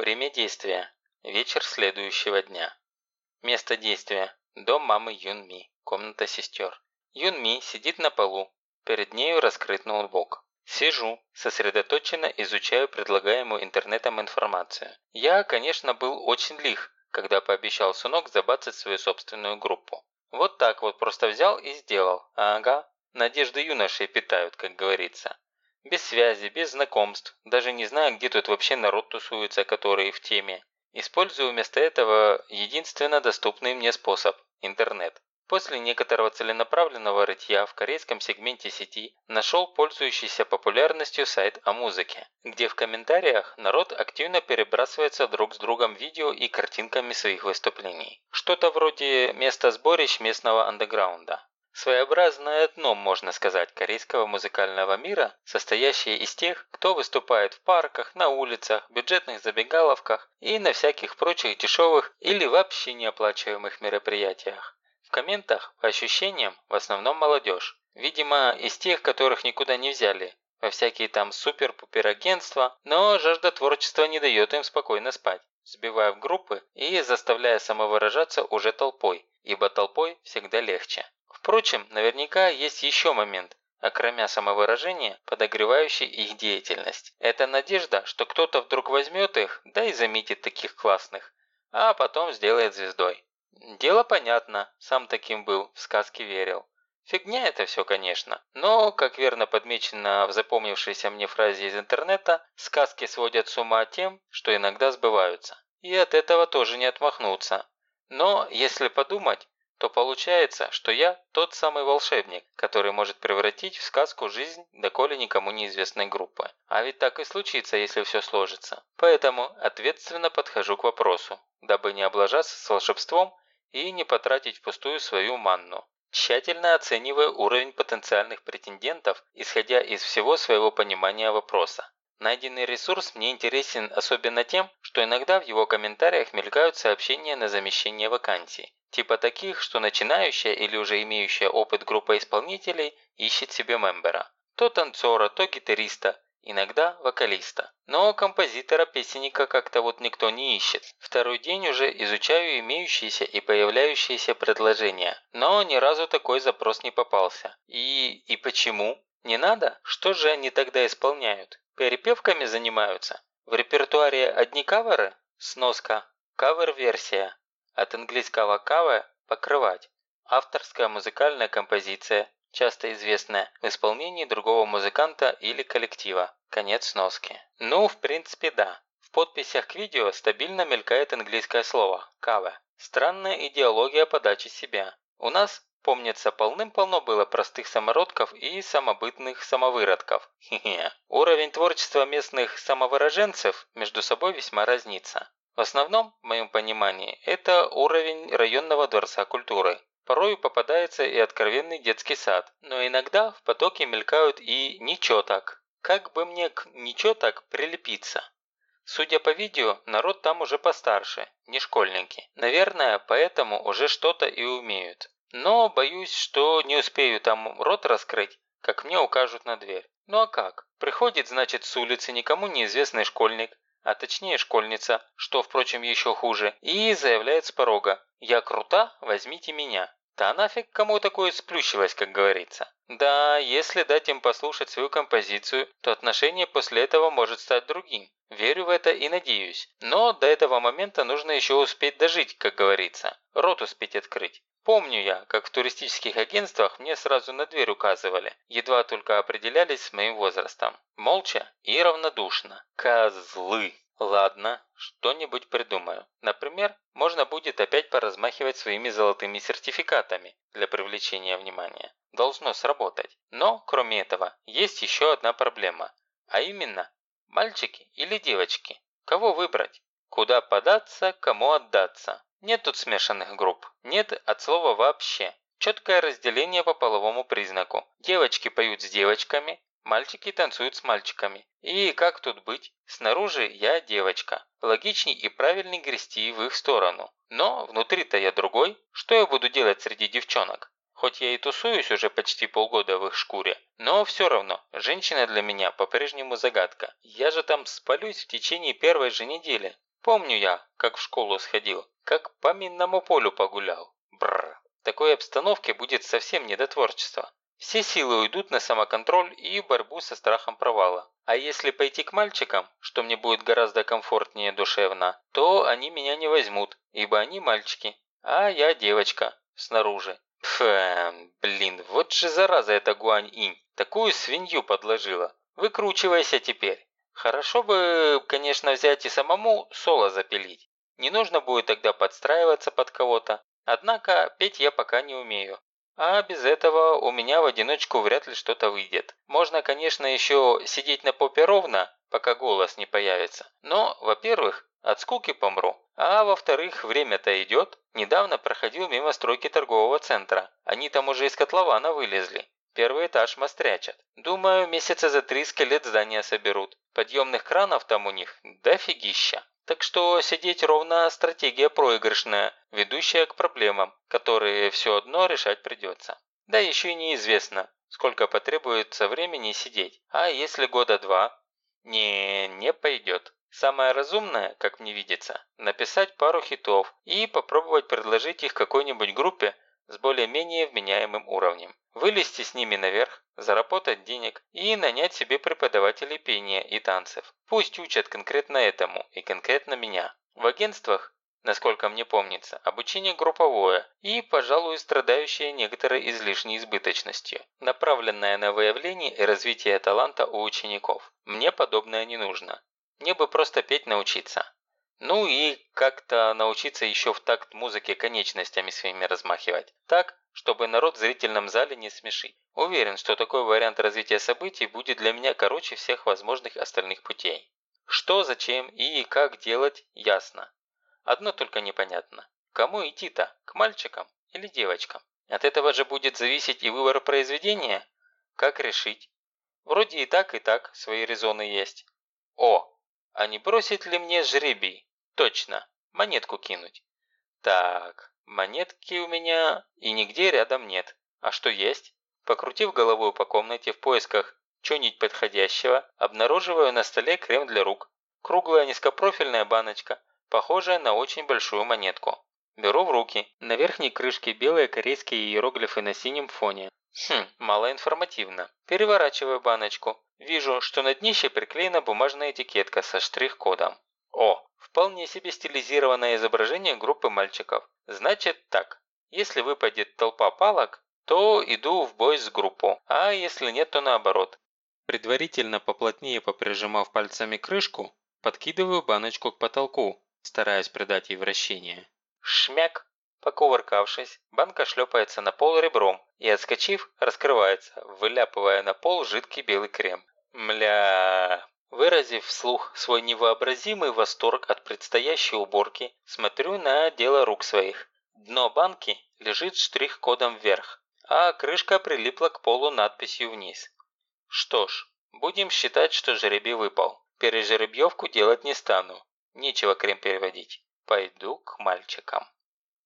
Время действия. Вечер следующего дня. Место действия. Дом мамы Юн Ми. Комната сестер. Юн Ми сидит на полу. Перед нею раскрыт ноутбук. Сижу, сосредоточенно изучаю предлагаемую интернетом информацию. Я, конечно, был очень лих, когда пообещал Сунок забацать свою собственную группу. Вот так вот просто взял и сделал. Ага, надежды юношей питают, как говорится. Без связи, без знакомств, даже не знаю, где тут вообще народ тусуется, который в теме. Использую вместо этого единственно доступный мне способ – интернет. После некоторого целенаправленного рытья в корейском сегменте сети нашел пользующийся популярностью сайт о музыке, где в комментариях народ активно перебрасывается друг с другом видео и картинками своих выступлений. Что-то вроде места сборищ местного андеграунда. Своеобразное дно, можно сказать, корейского музыкального мира, состоящее из тех, кто выступает в парках, на улицах, бюджетных забегаловках и на всяких прочих дешевых или вообще неоплачиваемых мероприятиях. В комментах, по ощущениям, в основном молодежь. Видимо, из тех, которых никуда не взяли, во всякие там супер-пупер агентства, но жажда творчества не дает им спокойно спать, сбивая в группы и заставляя самовыражаться уже толпой, ибо толпой всегда легче. Впрочем, наверняка есть еще момент, окромя самовыражения, подогревающий их деятельность. Это надежда, что кто-то вдруг возьмет их, да и заметит таких классных, а потом сделает звездой. Дело понятно, сам таким был, в сказки верил. Фигня это все, конечно, но, как верно подмечено в запомнившейся мне фразе из интернета, сказки сводят с ума тем, что иногда сбываются. И от этого тоже не отмахнуться. Но, если подумать, то получается, что я тот самый волшебник, который может превратить в сказку жизнь доколе никому неизвестной группы. А ведь так и случится, если все сложится. Поэтому ответственно подхожу к вопросу, дабы не облажаться с волшебством и не потратить впустую свою манну. Тщательно оценивая уровень потенциальных претендентов, исходя из всего своего понимания вопроса. Найденный ресурс мне интересен особенно тем, что иногда в его комментариях мелькают сообщения на замещение вакансий. Типа таких, что начинающая или уже имеющая опыт группа исполнителей ищет себе мембера. То танцора, то гитариста, иногда вокалиста. Но композитора-песенника как-то вот никто не ищет. Второй день уже изучаю имеющиеся и появляющиеся предложения, но ни разу такой запрос не попался. И... и почему? Не надо? Что же они тогда исполняют? Перепевками занимаются? В репертуаре одни каверы? Сноска. Кавер-версия. От английского cover – покрывать. Авторская музыкальная композиция, часто известная в исполнении другого музыканта или коллектива. Конец сноски. Ну, в принципе, да. В подписях к видео стабильно мелькает английское слово «cover». Странная идеология подачи себя. У нас, помнится, полным-полно было простых самородков и самобытных самовыродков. Хе-хе. Уровень творчества местных самовыраженцев между собой весьма разнится. В основном, в моем понимании, это уровень районного дворца культуры. Порою попадается и откровенный детский сад, но иногда в потоке мелькают и «ничего так». Как бы мне к «ничего так» прилепиться? Судя по видео, народ там уже постарше, не школьники. Наверное, поэтому уже что-то и умеют. Но боюсь, что не успею там рот раскрыть, как мне укажут на дверь. Ну а как? Приходит, значит, с улицы никому неизвестный школьник, а точнее школьница, что, впрочем, еще хуже, и заявляет с порога «Я крута, возьмите меня». Да нафиг кому такое сплющилось, как говорится. Да, если дать им послушать свою композицию, то отношение после этого может стать другим. Верю в это и надеюсь. Но до этого момента нужно еще успеть дожить, как говорится. Рот успеть открыть. Помню я, как в туристических агентствах мне сразу на дверь указывали, едва только определялись с моим возрастом. Молча и равнодушно. Козлы! Ладно, что-нибудь придумаю. Например, можно будет опять поразмахивать своими золотыми сертификатами для привлечения внимания. Должно сработать. Но, кроме этого, есть еще одна проблема. А именно, мальчики или девочки? Кого выбрать? Куда податься, кому отдаться? Нет тут смешанных групп. Нет от слова вообще. Четкое разделение по половому признаку. Девочки поют с девочками, Мальчики танцуют с мальчиками. И как тут быть? Снаружи я девочка. Логичней и правильней грести в их сторону. Но внутри-то я другой. Что я буду делать среди девчонок? Хоть я и тусуюсь уже почти полгода в их шкуре, но все равно, женщина для меня по-прежнему загадка. Я же там спалюсь в течение первой же недели. Помню я, как в школу сходил, как по минному полю погулял. Бррр. В такой обстановке будет совсем не до творчества. Все силы уйдут на самоконтроль и борьбу со страхом провала. А если пойти к мальчикам, что мне будет гораздо комфортнее душевно, то они меня не возьмут, ибо они мальчики, а я девочка, снаружи. Пф, блин, вот же зараза эта Гуань-инь, такую свинью подложила. Выкручивайся теперь. Хорошо бы, конечно, взять и самому соло запилить. Не нужно будет тогда подстраиваться под кого-то. Однако петь я пока не умею. А без этого у меня в одиночку вряд ли что-то выйдет. Можно, конечно, еще сидеть на попе ровно, пока голос не появится. Но, во-первых, от скуки помру. А во-вторых, время-то идет. Недавно проходил мимо стройки торгового центра. Они там уже из котлована вылезли. Первый этаж мострячат. Думаю, месяца за три скелет здания соберут. Подъемных кранов там у них дофигища. Так что сидеть ровно стратегия проигрышная, ведущая к проблемам, которые все одно решать придется. Да еще и неизвестно, сколько потребуется времени сидеть. А если года два? Не, не пойдет. Самое разумное, как мне видится, написать пару хитов и попробовать предложить их какой-нибудь группе с более-менее вменяемым уровнем. Вылезти с ними наверх, заработать денег и нанять себе преподавателей пения и танцев. Пусть учат конкретно этому и конкретно меня. В агентствах, насколько мне помнится, обучение групповое и, пожалуй, страдающее некоторой излишней избыточностью, направленное на выявление и развитие таланта у учеников. Мне подобное не нужно. Мне бы просто петь научиться. Ну и как-то научиться еще в такт музыки конечностями своими размахивать. Так, чтобы народ в зрительном зале не смешить. Уверен, что такой вариант развития событий будет для меня короче всех возможных остальных путей. Что, зачем и как делать, ясно. Одно только непонятно. Кому идти-то? К мальчикам или девочкам? От этого же будет зависеть и выбор произведения? Как решить? Вроде и так, и так свои резоны есть. О, а не бросить ли мне жребий? Точно, монетку кинуть. Так, монетки у меня и нигде рядом нет. А что есть? Покрутив головой по комнате в поисках чего-нибудь подходящего, обнаруживаю на столе крем для рук. Круглая низкопрофильная баночка, похожая на очень большую монетку. Беру в руки. На верхней крышке белые корейские иероглифы на синем фоне. Хм, малоинформативно. Переворачиваю баночку. Вижу, что на днище приклеена бумажная этикетка со штрих-кодом. О, вполне себе стилизированное изображение группы мальчиков. Значит так, если выпадет толпа палок, то иду в бой с группу, а если нет, то наоборот. Предварительно поплотнее поприжимав пальцами крышку, подкидываю баночку к потолку, стараясь придать ей вращение. Шмяк! Покувыркавшись, банка шлепается на пол ребром и, отскочив, раскрывается, выляпывая на пол жидкий белый крем. Мля... Выразив вслух свой невообразимый восторг от предстоящей уборки, смотрю на дело рук своих. Дно банки лежит штрих-кодом вверх, а крышка прилипла к полу надписью вниз. Что ж, будем считать, что жеребий выпал. Пережеребьевку делать не стану. Нечего крем переводить. Пойду к мальчикам.